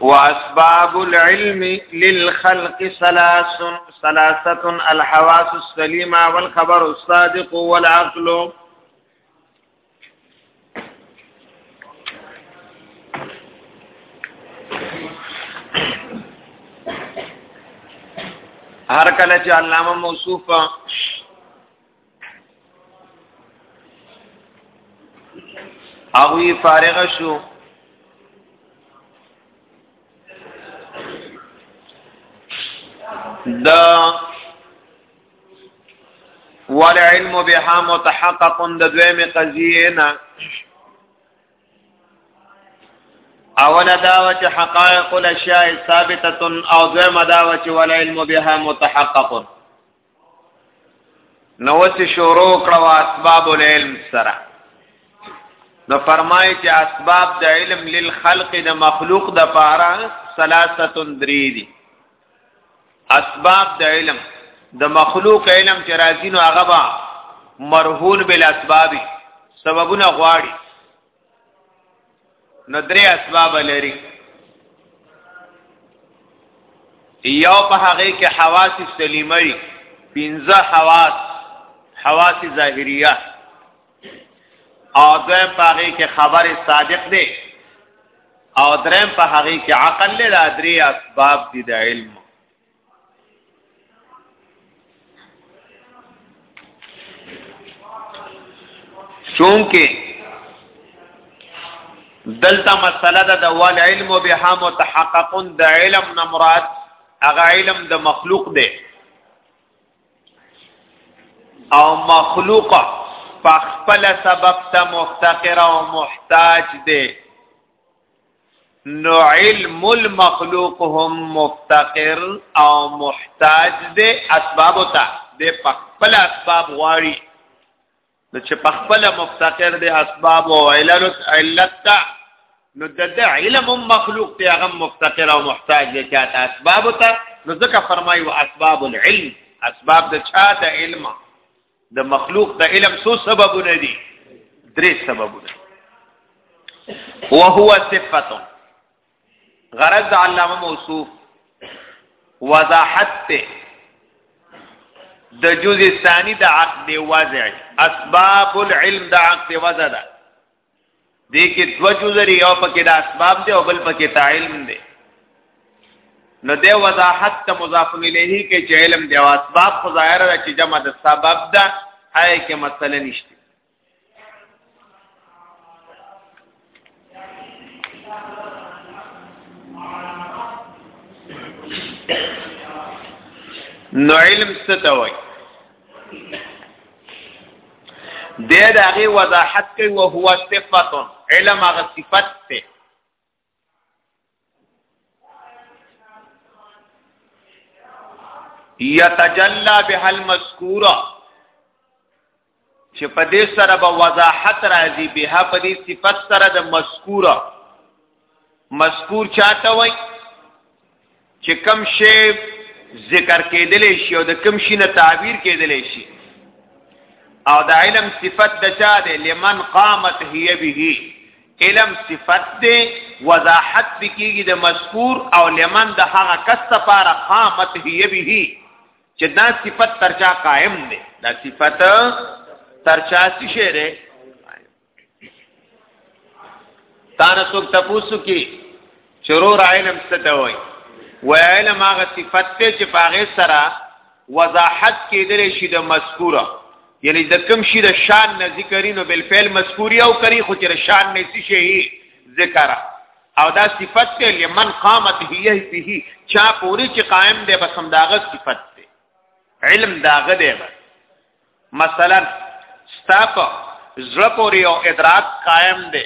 واسباب العلم للخلق ثلاث ثلاثه الحواس السليمه والخبر الصادق والعقل هر کله چې علامه موصوف هغه فارغ شو د والعلم بها متحقق د دویمه قضیه نه اوله داوه چې حقائق الاشیاء ثابته او دویمه داوه چې والعلم بها متحقق نو چې شروع کړو اسباب العلم سره نو فرمای چې اسباب د علم للخلق د مخلوق د پاره ثلاثه دری دي اسباب د علم د مخلوق علم چې راځي نو هغه مرهون بل اسبابي سببونه غواړي نو درې اسباب لري یو په هغه کې حواس سلیمه وي پنځه حواس حواس ظاهریه او دویم په هغه کې خبر صادق دی او دریم په هغه کې عقل له درې اسباب دي د علم چونکه دلته مسله ده د وال علم بها متحقق د علم نه مراد هغه علم د مخلوق دی او مخلوق په خپل سبب ته مفتقر او محتاج دی نو علم المخلوق هم مفتقر او محتاج دی اسباب ته د خپل اسباب غواړي نو چې په خپل مفتقر دی اسباب او علت علت ته نو د علم مخلوق دی هغه مفتقر او محتاج دی چې اسباب ته نو ځکه فرمایو اسباب العلم اسباب د چا د علم د مخلوق د علم څو سببونه دي درې سببونه وهو صفت غرض د علامه موصوف وضاحت ته د جزء ثانی د عقد وضع اسباب العلم د عقد وضع ده دې کې دو جزري یو پکې د اسباب دی او بل پکې تا علم دی نو د وضاحت ته مضاف الیه کې چې علم دی او اسباب خو ظاهر ده چې جمع د سبب ده آی کې مسله نشته نو علم ستوي دې د هغه وضاحت کوي او هو صفات علم هغه صفات ته یتجلا بها المذکوره چې په دې سره به وضاحت راځي بها په دې صفات سره د مذکوره مذکور چاته وای چې کم شی ذکر کېدلې شي او د کم شي نه تعبیر کېدلې شي او د علم صفت د چا دی لمن قامت هي به علم صفت دی وضاحت بکیږي د مذکور او لمن د هغه کس لپاره قامت هي به چې دا صفت ترچا قائم دی دا صفت ترچا شي تانه څوک تاسو کې شرور علم ستته وای و علم هغه صفت ته چې پاغه سره وضاحت کېدل شي د مذکوره یعنی د کم شي د شان نه ذکرې نو بل فعل مذکوری او کری خو چې شان نه څه شي ذکر او دا صفت ته لمن قامت هي به چا پوری چې قائم دی بس هم داغه صفت ته علم داغه دی بس مثلا ستا په زړه پورې یو ادراک قائم دی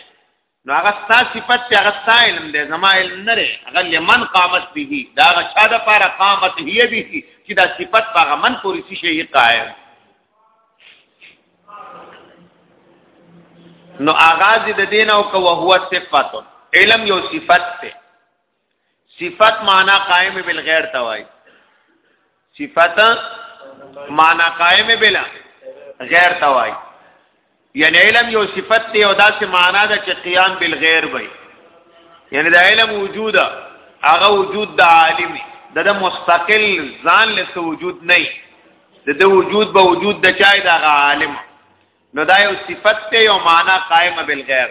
نو هغه ستا صفت ته هغه ستا علم دی زما علم نه لري هغه لمن قامت به دا هغه چا د پاره قامت هي به چې دا صفت په هغه من پورې شي قائم نو آغاز د دین او کو هو صفات علم یو صفت ته صفت معنا قائم بالغیر توای صفت معنا قائم بلا غیر توای یعنی علم یو صفت دی او داسې معنا ده چې قیام بالغیر وي یعنی د علم وجود هغه وجود د عالم د مستقل ځان له وجود نه د د وجود به وجود د چای د هغه عالم نو دا یو صفت ته یو معنا قائم بالغیر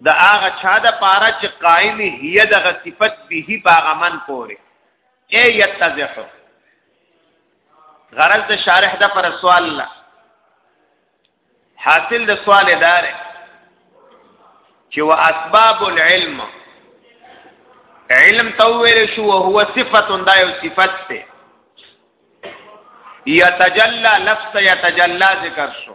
د هغه چا د پاره چې قائم هي د صفت به باغه من پورې اي يتزح غرض د شارح د پر سوال لا حاصل د سوال دار چې وا اسباب العلم علم تویل شو او هو صفت دا یو صفت ته یتجلا لفظ یتجلا ذکر شو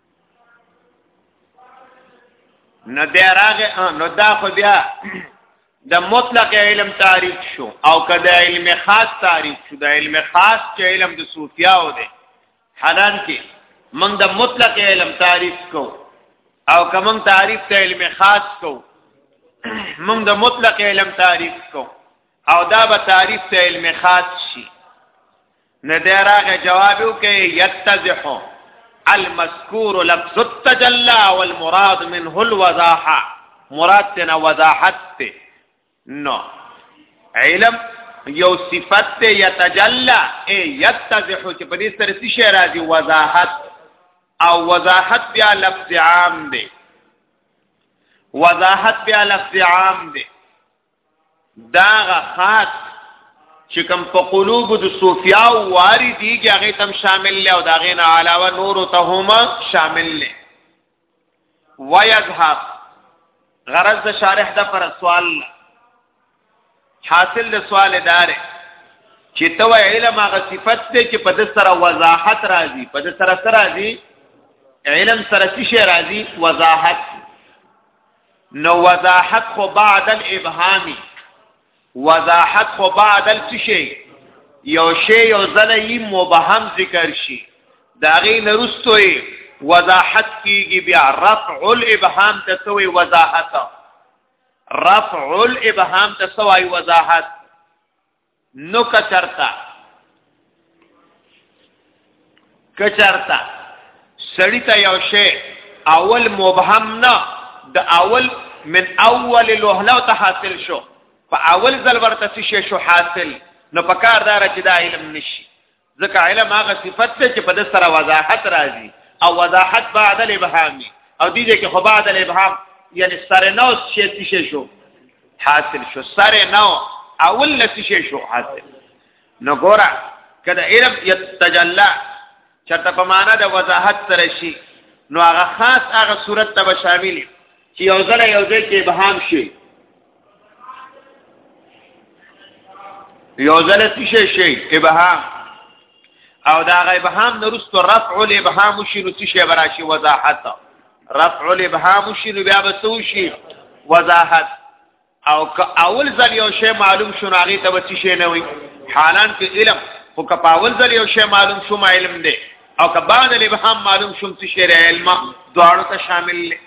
نو بیا راغه نو دا خو بیا د مطلق علم تعریف شو او کدا علم خاص تعریف شو د علم خاص چې علم د صوفیاو دی حالان کې موږ د مطلق علم تعریف کو او کوم تعریف ته علم خاص کو موږ د مطلق علم تعریف کو او دا به تعریف ته علم خاص شي نه دراغه جواب وکي يتزح المذكور لفظ التجلى والمراد منه الوضاحه مراد تنا وضاحت ته نو علم یو صفت ته يتجلى اي يتزح چې په دې سره څه شی راځي وضاحت او وضاحت بیا لفظ عام دی وضاحت بیا لفظ عام دی داغه خاص چې کوم په قلوب د صوفیا واری دیږي هغه تم شامل له او داغه نه علاوه نور ته هم شامل له ويذهب غرض د شارح د پر سوال حاصل د سوال دار چې تو علم هغه صفت دی چې په د سره وضاحت راځي په د سره سره راځي علم سره شي راځي وضاحت نو وضاحت خو بعد الابهامی وضاحت خو بعد التشی یو شی یو ځله یې مبهم ذکر شي دا غي نرستوي وضاحت کیږي بیا رفع الابهام ته سوی وضاحت رفع الابهام ته سوی وضاحت نو کچرتا کچرتا سړی ته یو شی اول مبهم نه د اول من اول لوهلو ته حاصل شو په اول ځل ورته شي شو حاصل نو په کار دار چې دا علم نشي ځکه علم هغه صفت ده چې په د سره وضاحت راځي او وضاحت بعد الابهام او دې کې خو بعد الابهام یعنی سره نو شي څه شو حاصل شو سره نو اول لسی شي شو حاصل نو ګورا کله علم یتجلا چرته په معنا د وضاحت سره شي نو هغه خاص هغه صورت ته شامل چې یو ځل یو ځل کې ابهام شي یو ځل څه شي ابهام او دا غیب هم نرست رفع الابهام شي نو څه شي براشي وضاحت رفع الابهام شي نو بیا به څه شي وضاحت او که اول ځل یو شی معلوم شو هغه ته به څه شي نه وي حالان کې علم خو که په اول ځل یو شی معلوم شو ما علم دی او که بعد الابهام معلوم شو څه شی علم دواړو ته شامل دی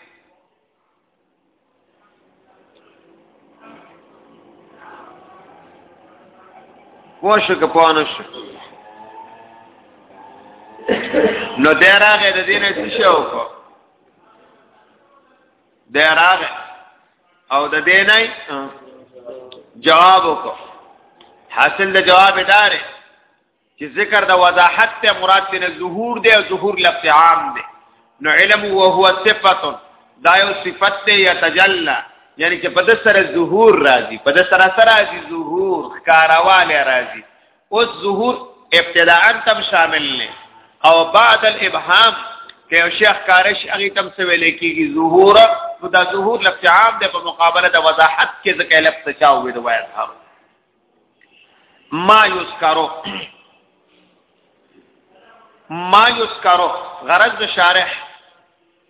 پوښه که پوانه شو نو دی راغې د دینه څه شو کو دی راغې او د دینه جواب وکړه حاصل د جواب دارې چې ذکر د وضاحت ته مراد ته ظهور دی او ظهور لفظ عام دی نو علم او هو صفت دا یو صفت ته یتجلا یعنی چې په د سره ظهور راځي په د سره سره راځي ظهور ښکارواله راځي او ظهور ابتداءا تم شامل نه او بعد الابهام که یو شیخ کارش هغه تم څه ویل کېږي ظهور نو دا ظهور لفظ عام دی په مقابله د وضاحت کې ځکه لفظ چا وې د وایي ما یذکرو ما یذکرو غرض د شارح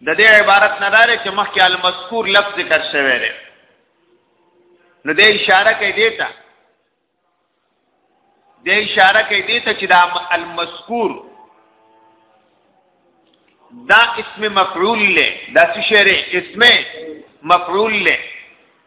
د دې عبارت نه دار چې مخکې المذکور لفظ ذکر شوی دی نو د اشاره کوي دیتا د اشاره کوي دیتا چې دا المذکور دا اسم مفعول له دا څه شری اسم مفعول له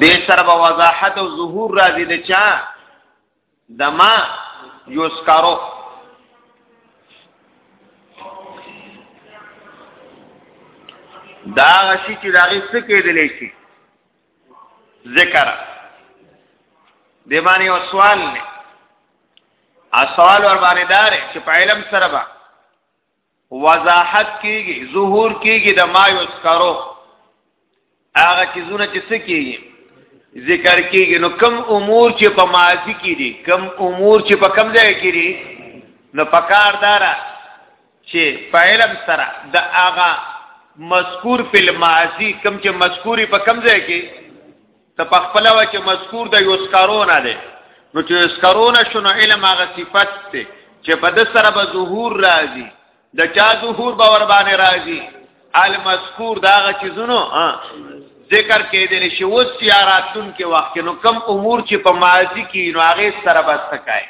دې سره به وضاحت او ظهور راځي د چا دما یوسکارو دا غشي چې داغه څه کېدلی شي ذکر دی باندې یو سوال نه ا سوال ور باندې دار چې په علم سره به وضاحت کیږي ظهور کیږي د ما یوس کرو هغه چیزونه چې څه کیږي ذکر کیږي نو کم امور چې په ماضی کې دي کم امور چې په کم ځای کې دي نو پکار دارا چې په علم سره د هغه مذکور په الماضی کم چې مذکوري په کم ځای کې ته په خپل وا چې مذکور د یو سکارونه ده نو چې سکارونه شنو علم هغه صفت ته چې په د سره به ظهور راځي د چا ظهور به ور باندې راځي المذکور دا هغه چیزونو ذکر کې دي چې و سیاراتون کې وخت نو کم امور چې په ماضی کې نو هغه سره بس تکای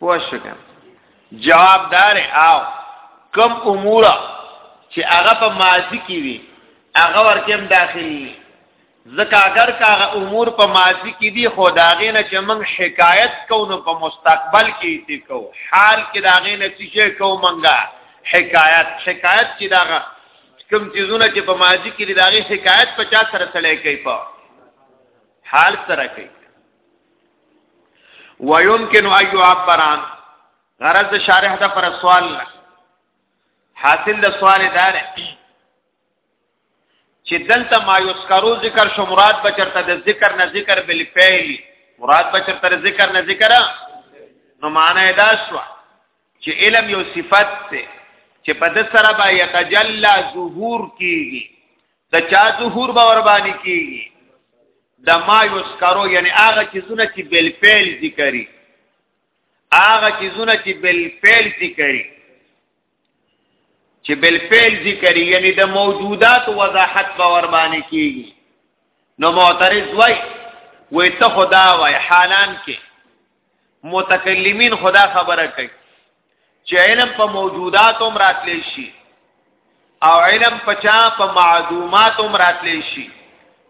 پوښګم جوابدار او کم امور چې هغه په ماضی کې وي هغه ورکه هم داخلي ځکه اگر کاغه امور په ماضی کې دي خو داغې نه چې موږ شکایت کوو نو په مستقبل کې دي کوو حال کې داغې نه چې کوو منګه حکایت شکایت چې داغه کوم چیزونه چې په ماضی کې دي داغې شکایت 50 سره سره کوي په حال سره کوي ويمكن ان يعبر عن غرض شارح دا پر سوال نه حاصل د سوال دار چې دلته ما یذکرو ذکر شو مراد بچرته د ذکر نه ذکر بل فعل مراد بچرته د ذکر نه ذکر نو معنی دا شو چې علم یو صفت ته چې په د سره با یتجلا ظهور کیږي د چا ظهور به ور باندې کیږي د ما یسکرو یعنی هغه چیزونه چې بل فعل ذکرې هغه چیزونه چې بل فعل ذکرې چې بل فعل ذکرې یعنی د موجودات وضاحت به ور باندې کیږي نو معترض وای وې ته خدا وای حالان کې متکلمین خدا خبره کوي چې علم په موجودات هم راتلی شي او علم په چا په معدومات هم راتلی شي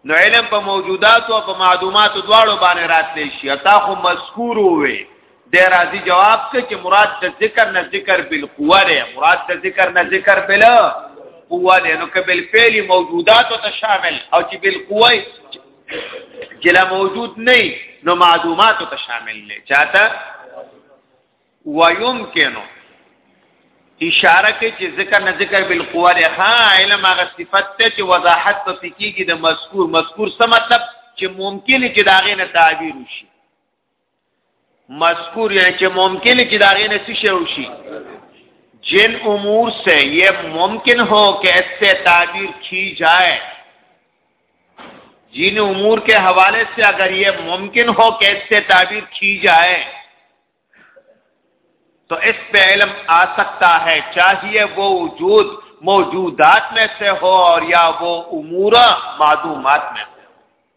نو علم په موجودات او په معدومات دواړو باندې راتلی شي اتا خو مذکور وي د راضي جواب ته چې مراد د ذکر نه ذکر بالقوه دی مراد د ذکر نه ذکر بل قوه دی نو کبل فعلی موجودات ته شامل او چې بالقوه چې لا موجود نه نو معدوماتو ته شامل نه چاته ويمكنو اشاره کوي چې ذکر نه ذکر بالقوه له ها علم هغه صفت ته چې وضاحت په فقہی کې د مذکور مذکور څه مطلب چې ممکن چې داغه نه تعبیر وشي مذکور یعنی چې ممکن چې داغه نه څه وشي جن امور سے یہ ممکن ہو کہ اس سے تعبیر کی جائے جن امور کے حوالے سے اگر یہ ممکن ہو کہ اس سے تعبیر کی جائے تو اس پہ علم آ سکتا ہے چاہیے وہ وجود موجودات میں سے ہو اور یا وہ امورا معدومات میں سے ہو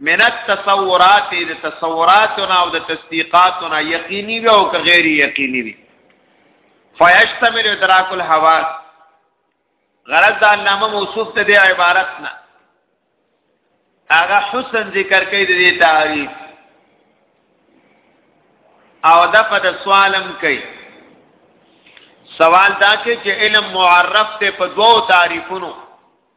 من التصورات د تصوراتنا او د تصدیقاتنا یقیني وي او که غیر یقیني وي فیشتمل ادراک الحواس غرض دا نامه موصوف ته د عبارت نه هغه حسن ذکر کوي د دې تعریف او د په سوالم کوي سوال دا کې چې علم معرف ته په دوو تعریفونو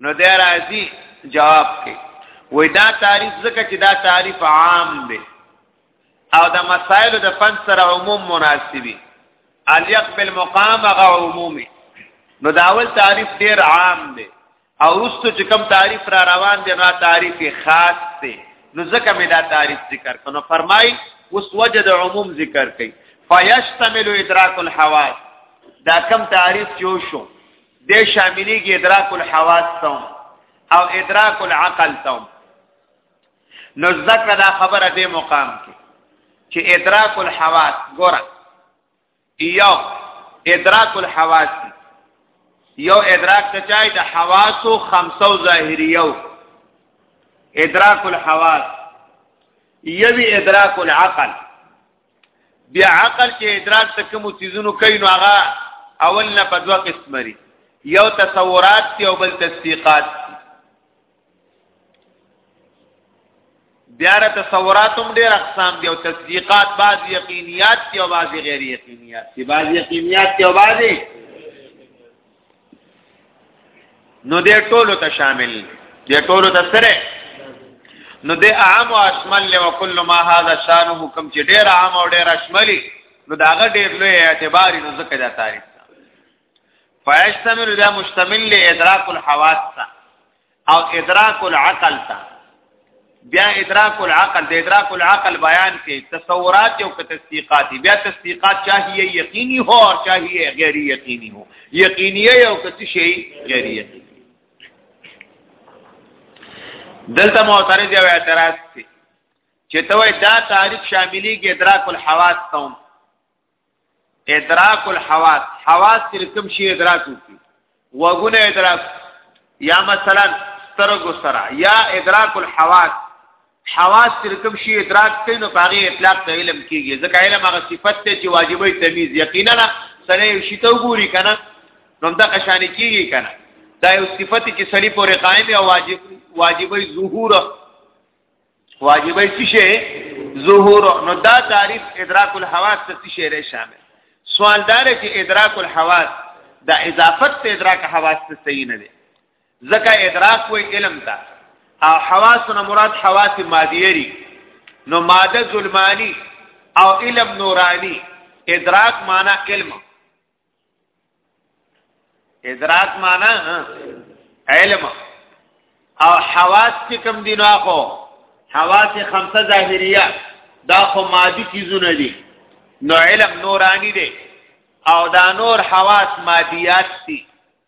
نو دا راځي جواب کې وای دا تعریف ځکه چې دا تعریف عام دی او د مسائل د فن سره عموم مناسبي الیق بالمقام غ عمومي نو دا اول تعریف ډیر عام دی او رستو چې کوم تعریف را روان دی نو تعریف خاص دی نو ځکه مې دا تعریف ذکر کنو فرمای اوس وجه د عموم ذکر کړي فیشتمل ادراک الحواس دا کم تعریف جو شو د شاملېږي ادراک الحواس ته او ادراک العقل ته نو ذکر دا خبره دې مقام کې چې ادراک الحواس ګوره یو ادراک الحواس یو ادراک ته چای د حواسو خمسو ظاهریو ادراک الحواس یوی ادراک العقل بیا عقل چې ادراک ته کوم چیزونو کوي نو هغه اول نه په دوه قسم لري یو تصورات دی او بل تصدیقات بیا را تصورات هم ډېر اقسام دي او تصدیقات بعض یقینیات دي او بعض غیر یقینیات دي بعض یقینیات دي او بعض نو دې ټولو ته شامل دې ټولو ته سره نو دې عام او اشمل له وکل ما هاذا شان حکم چې ډېر عام او ډېر اشملي نو داغه ډېر لوی اعتبار نو ځکه دا تعریف فیشتمل دا مشتمل له ادراک الحواس او ادراک العقل تا بیا ادراک العقل د ادراک العقل بیان کې تصورات او تصدیقات بیا تصدیقات چاهیه یقینی هو او چاهیه غیر یقینی هو یقینی او کتی شی غیر یقینی دلته معترض یو اعتراض کوي چې ته دا تعریف شاملې کې ادراک الحواس ته ادراک الحواس حواس چې کوم شي ادراک وکړي وګونه ادراک یا مثلا سترګو سره یا ادراک الحواس حواس چې کوم شي ادراک کوي نو باغی اطلاق ته علم کیږي ځکه علم هغه صفت ته چې واجبې تمیز یقینا سره یو شی ته وګوري کنه نو دا قشان کیږي کنه دا یو صفت چې سړی پورې قائم او واجب واجبې ظهور واجبې څه شي ظهور نو دا تعریف ادراک الحواس ته څه شي شامل سوال دار چې ادراک الحواس دا اضافت ته ادراک حواس ته صحیح نه دی ځکه ادراک وې علم ته او حواسنا مراد حواس مادیه دي نو ماده ظلمانی او علم نورانی ادراک معنا علم ادراک معنا علم او حواس چې کوم دي نو خو حواس خمسه ظاهریه دا خو مادي چیزونه دي نو علم نورانی دي او دا نور حواس مادیات دي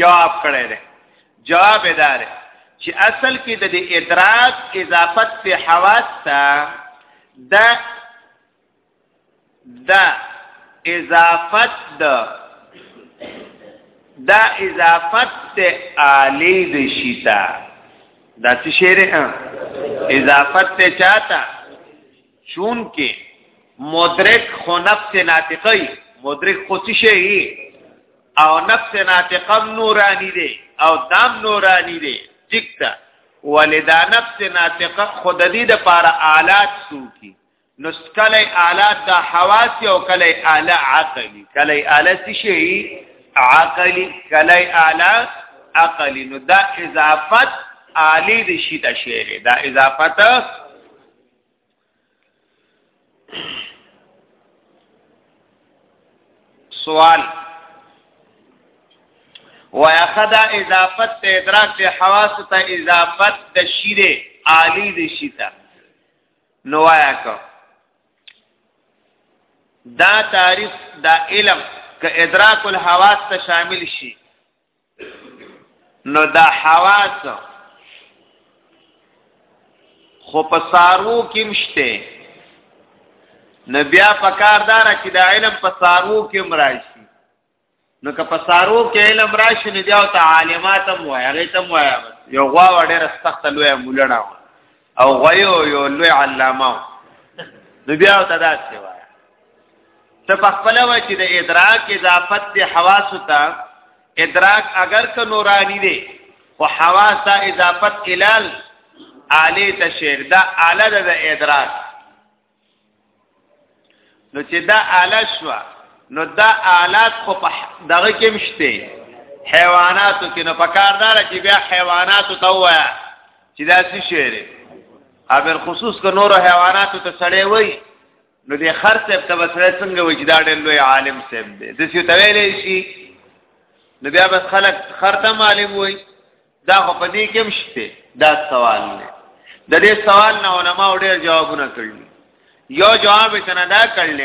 جواب کړی دی جواب دار چې اصل کې د دې ادراک اضافت په حواس ته د د اضافت د دا اضافت ته عالی د شیتا دا څه شعر اضافت ته چاته چون کې مدرک خو نفس ناطقي مدرک خو څه شي او نفس ناطقه نورانی دی او دام نورانی دی ټیک ده ولدا نفس ناطقه خود دې د پاره آلات سوکی نو کله آلات د حواس او کله آله عقلی کله آله څه شي عقلی کله آله عقلی نو دا اضافت عالی د شي ته شعر دا اضافت سوال ویا خدا اضافت ته ادراک ته حواس ته اضافت د شیره عالی د شیتا نو ویا کو دا تعریف دا علم ک ادراک الحواس ته شامل شي نو دا حواس خو په سارو کې مشته نو بیا په کاردار چې د علم په سارو کې مراشي نو که په سارو کې علم راشي نو بیا ته عالمات هم وایي هغه ته هم وایي یو غوا ډېر سخت لوی مولړه او غيو یو لوی علامه نو بیا ته دا څه وای ته په خپل وای چې د ادراک اضافت د حواس ته ادراک اگر که نورانی دی او حواس ته اضافت الال اعلی تشیر دا اعلی د ادراک نو چې دا آله شو نو دا آلات خو په دغه کې مشته حیواناتو کې نو پکاردار چې بیا حیواناتو ته وایا چې دا څه شی دی ابل خصوص که نور حیواناتو ته سړی وای نو دې خر صاحب ته وسره څنګه وای چې دا ډېر لوی عالم صاحب دی د څه ته ویلې شي نو بیا بس خلک خر ته معلوم وای دا خو په دې کې هم شته دا سوال دی د دې سوال نه علما ډېر جوابونه کړل یو جواب یې کنه دا کړل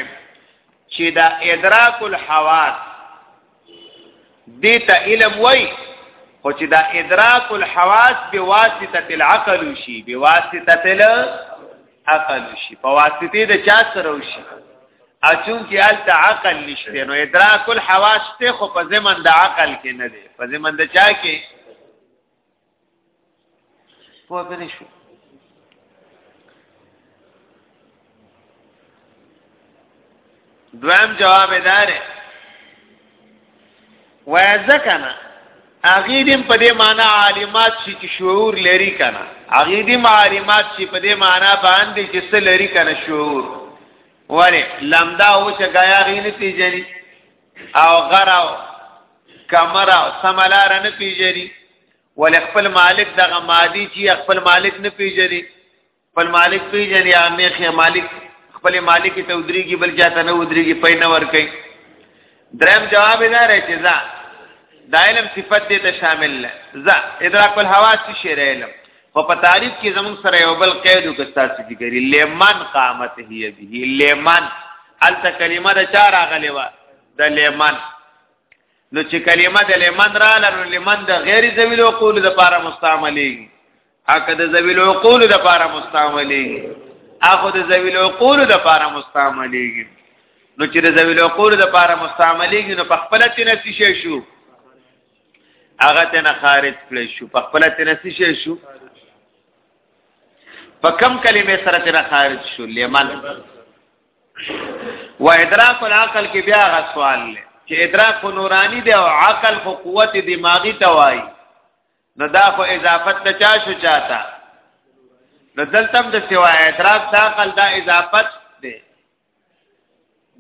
چې دا ادراک الحواس دې ته علم وای خو چې دا ادراک الحواس بواسطه العقل شي بواسطه عقل شي په واسطه د چا سره وشي اچون کې الته عقل نشته نو ادراک الحواس ته خو په زمن د عقل کې نه دی په زمن د چا کې په دې شو دویم جواب داره وای ځکنه اغه دې په دې معنی عالمات شي چې شعور لري کنه اغه دې عالمات شي په دې معنی باندې چې څه لري کنه شعور وره لمدا او چې غیا غي نه پیژني او غراو کمرا سملار نه پیژني ول خپل مالک دغه مادي چې خپل مالک نه پیژني خپل مالک پیژنې یا میخه مالک خپل مالک ته ودریږي بل چاته نه ودریږي پي نه ور کوي درم جواب نه راځي چې ځا دا علم صفت دې ته شامل نه ځا ادراک الحواس شي علم خو په تعریف کې زمون سره یو بل قید وکستا چې ګری لمن قامت هي به لمن الته کلمه د چار اغلی و د لمن نو چې کلمه د لمن را لنو لمن د غیر ذویل او قول د پاره مستعملي اکه د ذوی العقول د پاره مستعملېږي اخو د ذوی العقول د پاره مستعملېږي نو چې د ذوی العقول د پاره مستعملېږي نو په خپل تنسی شي شو هغه ته نه خارج کړی شو په خپل تنسی شي شو په کم کلمې سره تر خارج شو لیمن و ادراک العقل کې بیا غ سوال لې چې ادراک نورانی دی او عقل خو قوت دماغي توای نو دا خو اضافت ته چا شو چاته نو دلته د سوا اعتراض دا قل دا اضافت دی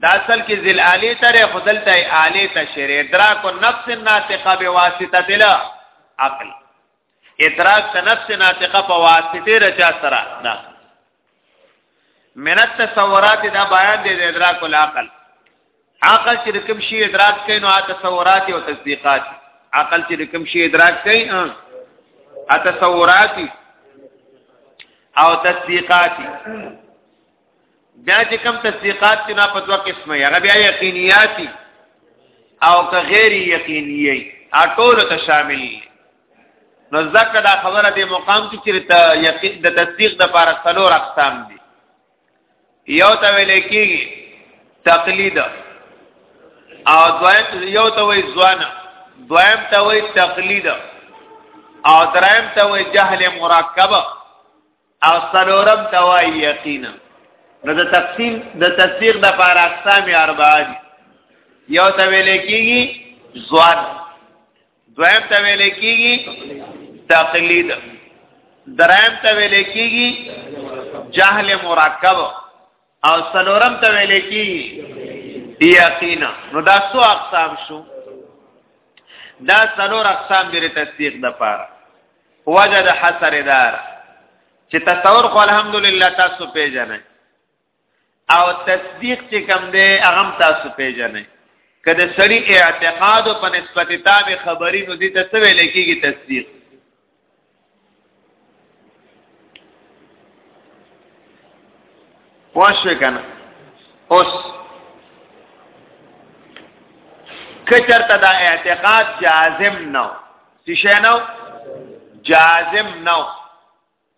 دا اصل کې ذل عالی تر خدلته عالی تشری ادراک النفس الناطقه بواسطه دل عقل ادراک ته نفس ناطقه په واسطه رچا سره نه من التصورات دا بیان دی د ادراک العقل عقل چې کوم شی ادراک کوي نو تصورات او تصدیقات عقل چې کوم شی ادراک کوي ا تصورات او تصدیقات بیا چې کوم تصدیقات چې نه په دوه قسمه یې هغه بیا یقینیات او که غیر یقینیه ا ټول ته شامل دي نو ځکه دا خبره د مقام کې چې ته یقین د تصدیق د لپاره څلور اقسام دي یو ته ویل کېږي تقلید او دویم یو ته وی ځوان دویم ته وی تقلید او دریم ته وی جهل مرکب او څلورم ته وی یقین نو د تقسیم د تصدیق د لپاره اقسام اربعه دي یو ته ویل کېږي ځوان دویم ته ویل کېږي تقلید دریم ته ویل کېږي جهل مرکب او سلورم ته ویل کېږي یقینا نو دا څو اقسام شو دا سلور اقسام د تصدیق د پاره وجد حسر دار چې تصور خو الحمدلله تاسو پیژنئ او تصدیق چې کم دی هغه تاسو پیژنئ کله سړی اعتقاد په نسبت تاب خبري نو دي ته څه ویل کېږي تصدیق واشه کنه اوس کچرته دا اعتقاد جازم نو څه نو جازم نو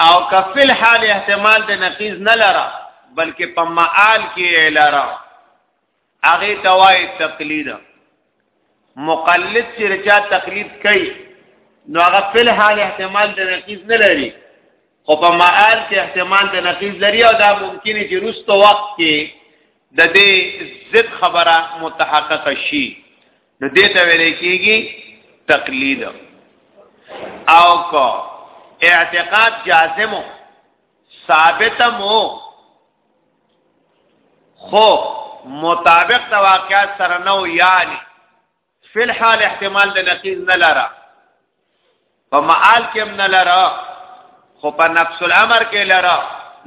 او کفل حال احتمال د نقیز نه لره بلکې په معال کې لره هغه توای تقلید مقلد چې رچا تقلید کوي نو هغه فل حال احتمال د نقیز نه لري خو په معال کې احتمال د نقیز لري او دا ممکن چې روستو وخت کې د دې ضد خبره متحقق شي نو دې ته ویل کېږي تقلید او کو اعتقاد جازمو ثابتمو خو مطابق د واقعات سره نو یعنی فی الحال احتمال د نقیز نه لره په معال کې هم نه لره خو په نفس الامر کې لره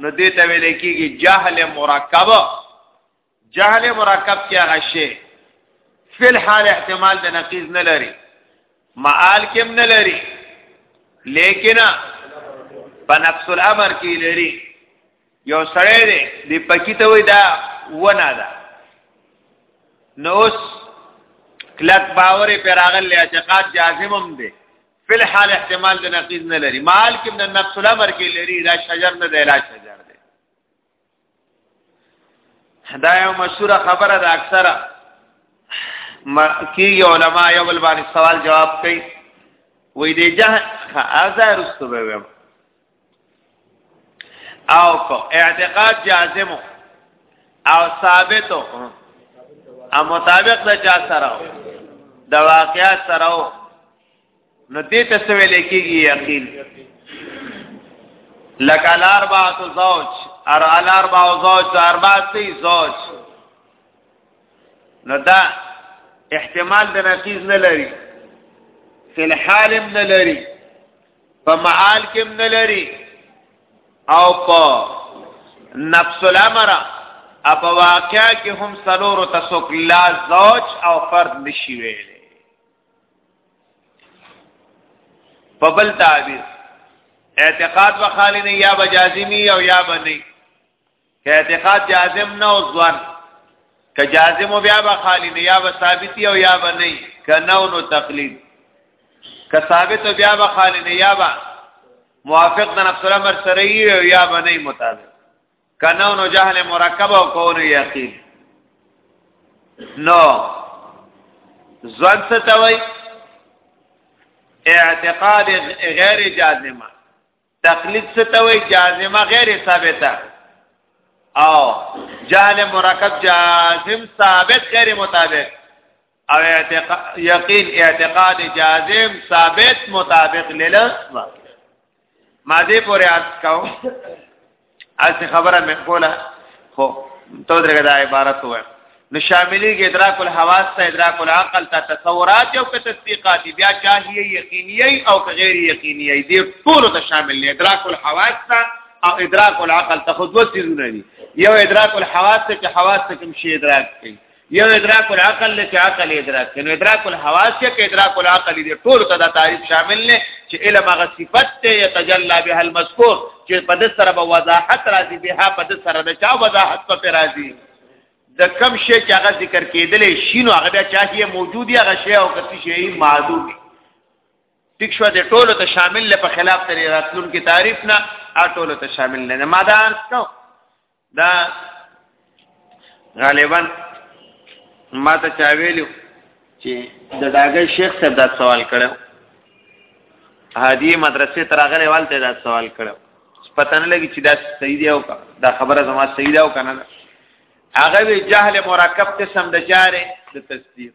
نو دې ته ویل کېږي جهل مرکب جهل مرکب کې هغه شی فی الحال احتمال د نقیز نه لري معال کې نه لري لیکن په نفس الامر کې لري یو سړی دی د پکی ته وای دا ونه ده نو اوس کلک باور پر اغل اعتقاد جازم هم دی فی الحال احتمال د نقیز نه لري مال کې د نفس الامر کې لري دا شجر نه دی لا شجر دا یو مشهوره خبره ده اکثره کیږي علما یو بل باندې سوال جواب کوي وې دې جه ازا رستو به ویم او کو اعتقاد جازم او ثابت او مطابق د چا سره د واقعیا سره نو دې ته څه ویل کېږي یقین لک الاربعه زوج ار الاربعه زوج اربعه سی زوج نو دا احتمال د نقیز نه لري فی الحال نه لري په معال کې نه لري او په نفس الامر اپ واقع کې هم سلور تسوک لا زوج او فرد نشي ویلي په بل تعبیر اعتقاد به خالی نه یا به جازمی او یا به نه که اعتقاد جازم نه او ځوان که جازم بیا به خالی نه یا به ثابتی او یا به نه که نو نو تقلید که ثابت بیا به خالی نه یا به موافق د نفس الامر سره یا به نه مطابق کنو نو جهل مرکب او کون یقین نو ځوان څه ته وای اعتقاد غیر جازمه تقلید څه ته وای جازمه غیر ثابته او جهل مرکب جازم ثابت غیر مطابق او اعتقاد یقین اعتقاد جازم ثابت مطابق لیلا ما دې پورې عرض کاو اسی خبره مې کوله خو تو درګه دا عبارت وای نو شاملې کې ادراک الحواس ته ادراک العقل ته تصورات او که تصدیقات بیا چاهیه یقینی او که غیر یقینی دې ټول ته شامل دي ادراک الحواس ته او ادراک العقل ته خود وسیزونه دي یو ادراک الحواس ته چې حواس ته کوم شی ادراک کوي یو ادراک العقل لکه عقل ادراک نو ادراک الحواس کې ادراک العقل دې ټول ته دا تعریف شامل نه چې علم هغه صفت ته یتجلا بها المذکور چې په دې سره به وضاحت راځي بها په دې سره د چا وضاحت په راځي د کم شی چې هغه ذکر کېدلې شینو هغه بیا چا کې موجودی هغه شی او کتی شی معدوم ټیک شو دې ټول ته شامل په خلاف ترې راتلون کې تعریف نه ټول ته شامل نه مادار څو دا غالبا ما ته چا ویلو چې د ډاګه شیخ صاحب دا سوال کړو هادي مدرسې تر هغه والته دا سوال کړو پته نه لګی چې دا صحیح دی او دا خبره زما صحیح ده او کنه هغه جهل مرکب قسم د جاره د تصدیق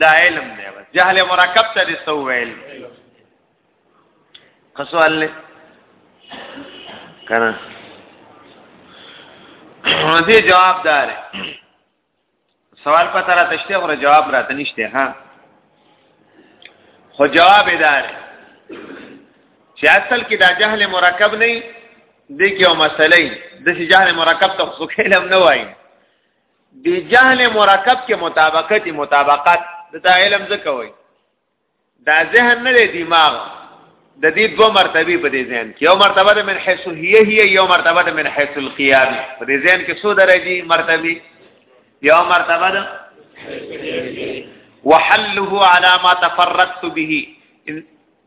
دا علم دی بس جهل مرکب ته دې سو ویل قصوال له کنه دې جواب دار سوال پته را تشته خو جواب راته نشته ها خو جواب دار چې اصل کې دا جهل مرکب نه دی کې او مسلې د جهل مرکب ته خو کلم نه وایي د جهل مرکب کې مطابقت مطابقت د تا علم څه کوي دا ذهن نه دی دماغ د دې دوه مرتبه په دې ذهن کې یو مرتبه د من حيث هي هي یو مرتبه د من حيث القيام په دې ذهن کې څو درجه مرتبه یو مرتبه د وحله على ما تفردت به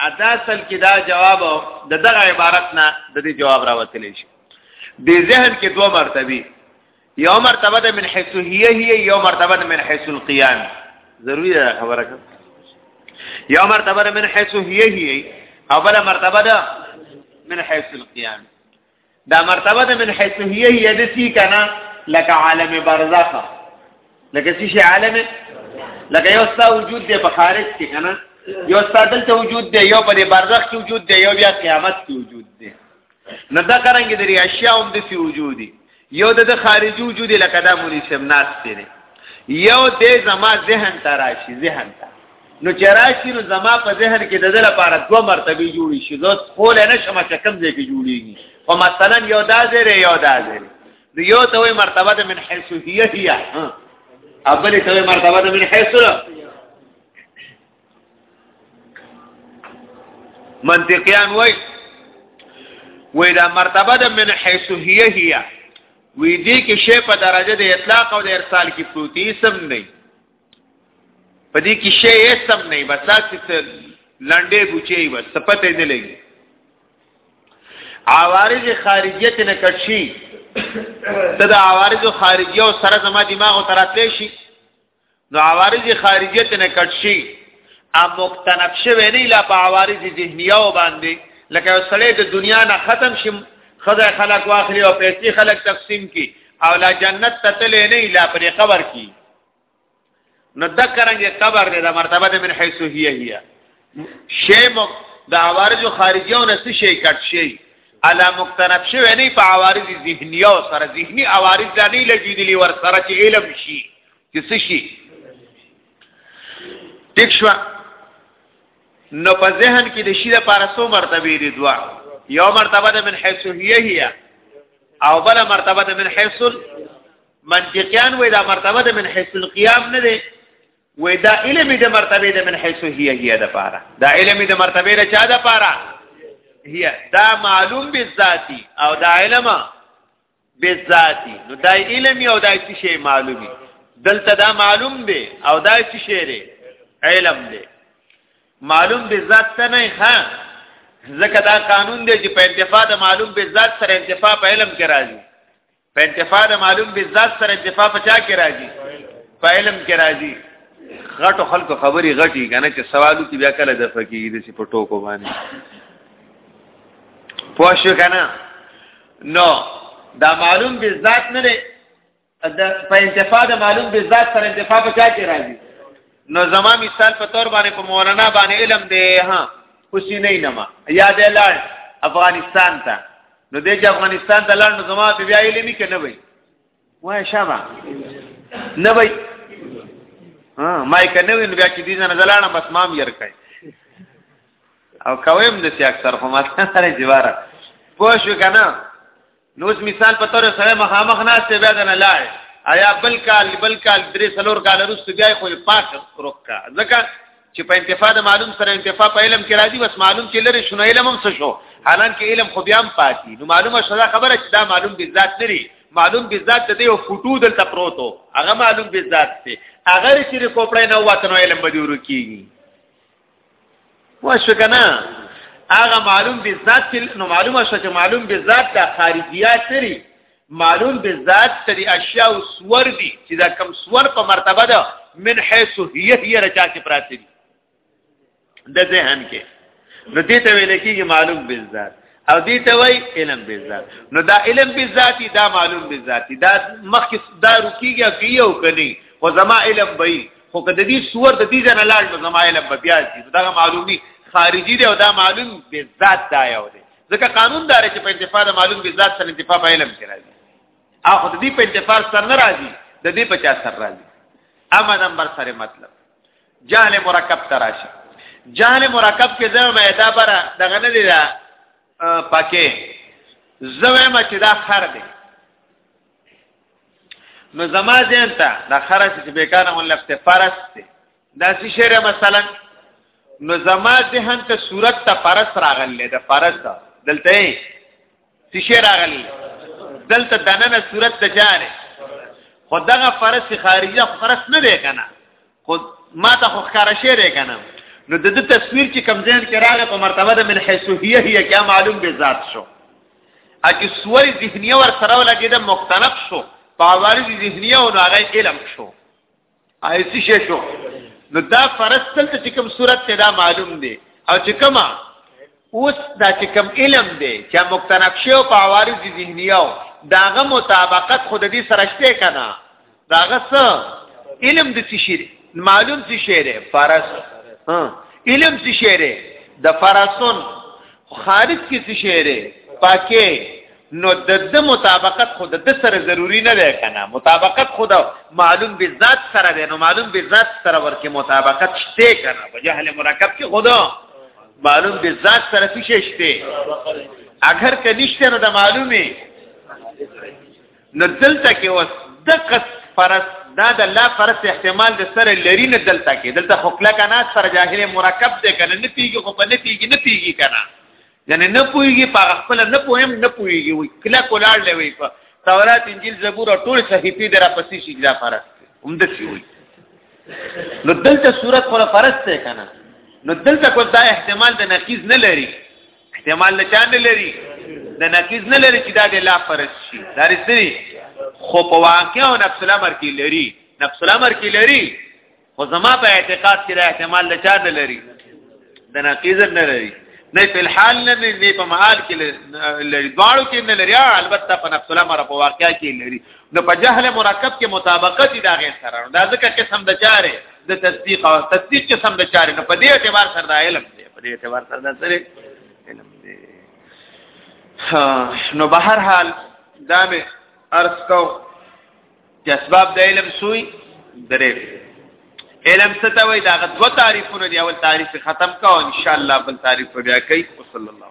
ادا اصل کې دا جواب د دغه عبارت نه د دې جواب راوتل شي د ذهن کې دوه مرتبه یو مرتبه د من حيث هي هي یو مرتبه د من حيث القيام ضروری ده خبره کوم یو مرتبه د من حيث هي هي اوله مرتبه ده من حيث القيام دا مرتبه د من حيث هي هي د سي کنه لکه عالم برزخ لکه سي شي عالم لکه یو ستا وجود دی په خارج کې کنه یو ستا دلته وجود دی یو په برزخ کې وجود دی یو بیا قیامت کې وجود دی نه دا څنګه د ریاشیا هم د سي وجود دی یو د خارجي وجود لکه دا مونږ سم ناس دی یو د زما ذهن تراشي ذهن ته نو چې راشي نو زما په ذهن کې د ده لپاره دوه مرتبې جوړې شي زه ښکولی نه شم چې کوم ځای کې جوړېږي خو مثلا یو دا ځای دی یو دا ځای دی نو یو ته وایي مرتبه د من حیث هیه هیه او بلې ته وایي مرتبه د من حیث منطقیان وای وای دا مرتبه د من حيث هي هي وی دې کې شی په درجه د اطلاق او د ارسال کې پروتي سم نه په دې کې شی یې سم نه بس تاسو ته لنډې بوچي بس سپته نه لګي عوارض خارجیت نه کټشي ته د عوارض خارجیه او سره زما دماغ تراتلی شي نو عوارض خارجیه ته نه کټ شي ا مقتنب شوی نه لا په عوارض ذهنیه و باندې لکه سړی د دنیا نه ختم شي خدای خلق واخلي او پیسې خلق تقسیم کی او لا جنت ته تللی نه لا پر قبر کی نو دکرنګ قبر دې د مرتبه د من حيث هي هي شی مک د عوارض خارجي او نس شی کټ شی علا مقتنب شو نه په عوارض ذهني او سره ذهني عوارض دا نه لګیدلی ور سره چې علم شي چې څه شي ټیک شو نو په ذهن کې د شی د پارسو مرتبه دي دوا یو مرتبه د من حيث هي هي او بل مرتبه د من حيث منطقيان وې دا مرتبه د من حيث القيام نه ده وې دا علم د مرتبه د من حيث هي هي د پاره دا علم د مرتبه له چا د پاره هي دا معلوم بالذاتي او دا علم بالذاتي نو دا علم او دا څه شی معلومي دلته دا معلوم دی او دا څه شی دی علم دی معلوم بالذات ته نه ها ځکه دا قانون دی چې په انتفاع د معلوم بالذات سره انتفاع په علم کې راځي په انتفاع د معلوم به ذات سره انتفاع په چا کې راځي په علم کې راځي غټو خلکو خبري غټي کنه چې سوالو کې بیا کله د فقې د سی په ټوکو باندې پوه شو کنه نو دا معلوم به ذات نه دی په انتفاع د معلوم به ذات سره انتفاع په چا کې راځي نو زما مثال په تور باندې په مولانا باندې علم دی ها خوشی نه نما یاد لاړ افغانستان ته نو دې چې افغانستان ته لاړ نو زما په بیا یې لمی کنه وای وای شابه نه وای ها ما یې کنه وین بیا چې دې نه زلانه بس مام یې رکای او کویم د سی اکثر خو ما سره جواره پوه شو کنه نو اس مثال په تور سره مخامخ نه ست بیا نه لای آیا بل کال بل کال درې سلور کال وروسته بیا خو پاک روکا ځکه چې په انتفاع د معلوم سره انتفاع په علم کې راځي بس معلوم چې لري شنو علم هم څه شو حالانکه علم خو بیا هم پاتې نو معلومه شدا خبره چې دا معلوم به ذات لري معلوم به ذات د دې او فوټو دلته پروتو هغه معلوم به ذات دی هغه چې کوپړې نه وته نو علم به دی ورکیږي واشه کنه هغه معلوم به ذات نو معلومه شته معلوم به ذات د خارجيات لري معلوم بالذات چې د اشیاء سور دي چې دا کم سور په مرتبه ده من حيث هي هي رجا کې پراته دي د ذهن کې نو دې ته ویل کېږي معلوم بالذات او دې ته وای علم بالذات نو دا علم بالذات دا معلوم بالذات دا مخکې دا رکیږي او کیو کني خو زما علم به خو کده دې سور د دې جن لاړ زما علم به بیا دي دا معلومي خارجي دی او دا معلوم بالذات دا یو دی ځکه قانون دار چې په انتفاع د معلوم به ذات سره انتفاع په علم کې راځي اخو د دې په انتفاع سره نه راځي د دې په چا سره راځي اما نمبر سره مطلب جهل مرکب تراشه جهل مرکب کې زمه مېدا بره دغه نه دی دا پکې زمه ما چې دا خر دی نو زما ځین ته دا خر چې بیکانه ولفت فرس دی دا څه شعر مثلا نو زما ذهن ته صورت ته فرس راغلې د فرس دلته څه شعر راغلې دلته دننه صورت ته جاره خدغه فرس خارجه فرس نه دی کنه خود ما ته خو ښکارا شعر کنه نو د دې تصویر چې کم ذهن کې راغی په مرتبه د من حیثیه هي کیا معلوم به ذات شو اګه سوري ذهنیه ور سره ولګید مختلف شو په عوارض ذهنیه او هغه علم شو آیسی شې شو نو دا فرض تل چې کوم صورت ته دا معلوم دی او چې کما اوس دا چې کوم علم دی چې مقتنب شی او په عوارض ذهنیو داغه مطابقت خود دې سرشته کنا داغه څه علم د څه شي معلوم څه شی دی فرض ها علم څه شی دی د فرضون خارج کې څه شی دی پاکه نو د د مطابقت خو د د سره ضروری نه دی کنه مطابقت خو د معلوم بالذات سره دی نو معلوم بالذات سره ورکه مطابقت شته کنه په جهل مرکب کې خدا معلوم بالذات سره څه شته اگر که نشته نو د معلومه نو دلته کې اوس د قص فرس دا د لا فرس احتمال د سره لري نه دلته کې دلته خپل کنا سره جاهل مرکب دی کنه نه پیږي خو په نه پیږي نه پیږي کنه یعنی نه پويږي په خپل نه پوهم نه پويږي وي کله کولاړ لوي په تورات انجیل زبور ټول صحیفه درا پسې شي دا فرض هم د شي وي نو دلته صورت خو فرض ته کنه نو دلته کو دا احتمال د نقیز نه لري احتمال نه چا نه لري د نقیز نه لري چې دا د لا فرض شي دا رسري خو په واقع او نفس الامر کې لري نفس الامر کې لري خو زما په اعتقاد کې دا احتمال لچا نه لري د نقیز نه لري نه په الحال نه نه په معال کې لري دواړو کې نه لري البته په نفس الامر په واقعیا کې لري نو په جهل مرکب کې مطابقت دي دا غیر سره دا ځکه قسم د چاره د تصدیق او تصدیق قسم د چاره نو په دې اعتبار سره دا علم دی په دې اعتبار سره دا سره علم دی نو بهر حال دا مې ارسکو چې اسباب د علم سوی درې علم څه ته وایي دا غو تعریفونه دی اول تعریف ختم کا او ان شاء الله بل تعریف بیا کوي صلی الله